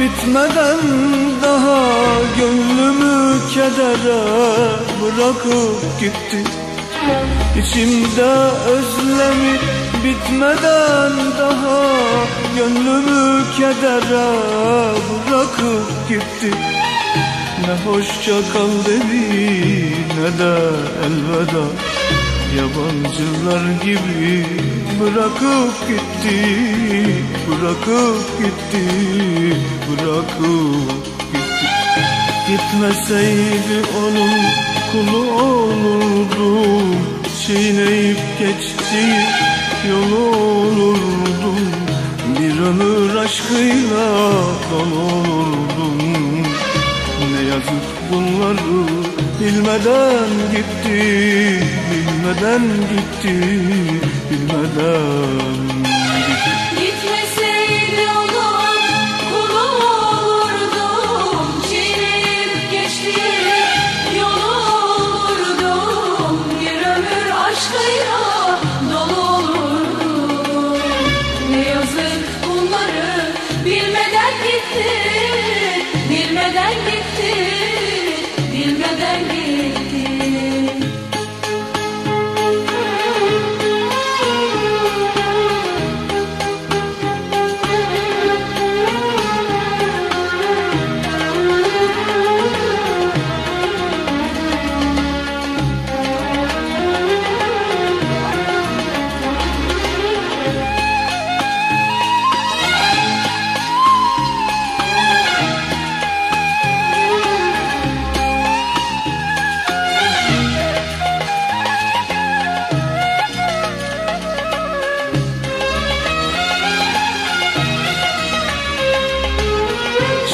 bitmeden daha Gönlümü kedere bırakıp gitti. İçimde özlemi bitmeden daha Gönlümü kedere bırakıp gitti. Ne hoşça kal dedi ne de elveda Yabancılar gibi bırakıp gitti Bırakıp gitti Bırakıp gitti. Gitmeseydi onun kulu olurdum Çiğneyip geçti yolu olurdum Bir ömür aşkıyla dolu olurdum yazık bunları. Bilmeden gitti Bilmeden gitti Bilmeden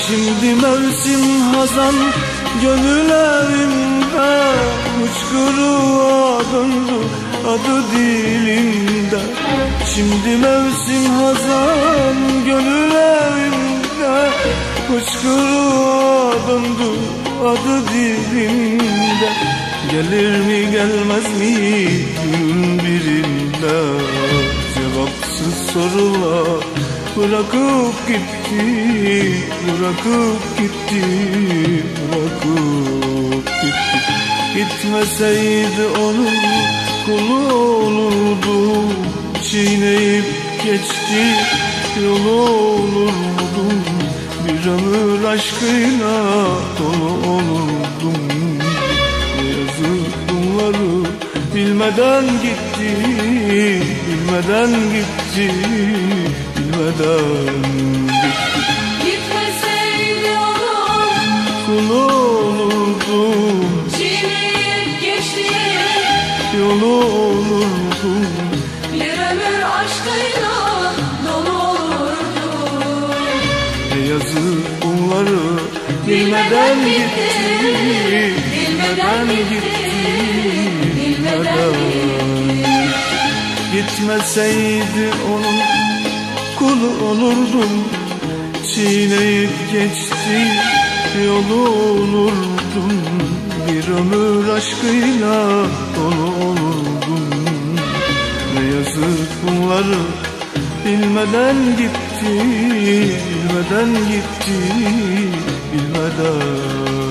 Şimdi mevsim hazan Gönül evimde Uçkuruğa döndü Adı dilimde Şimdi mevsim hazan Gönül evimde Uçkuruğa döndü Adı dilimde Gelir mi gelmez mi Günün birinde? Cevapsız sorular Bırakıp gitti, bırakıp gitti, bırakıp gitti. Gitmeseydi onun kulu olurdu Çiğneyip geçti yolu olurdum Bir ömür aşkıyla dolu olurdum. Ne yazık bunları bilmeden gitti, bilmeden gitti gitti Gitmeseydi Kulu olurdum çiğneyip geçti Yolu olurdum Bir ömür aşkıyla dolu olurdu Ne yazık bunları bilmeden gitti Bilmeden gitti Bilmeden gitti Gitmeseydi onun kulu olurdum. Çiğneyip geçti yolu olurdum Bir ömür aşkıyla dolu olurdum. Ne yazık bunları bilmeden gitti Bilmeden gitti Bilmeden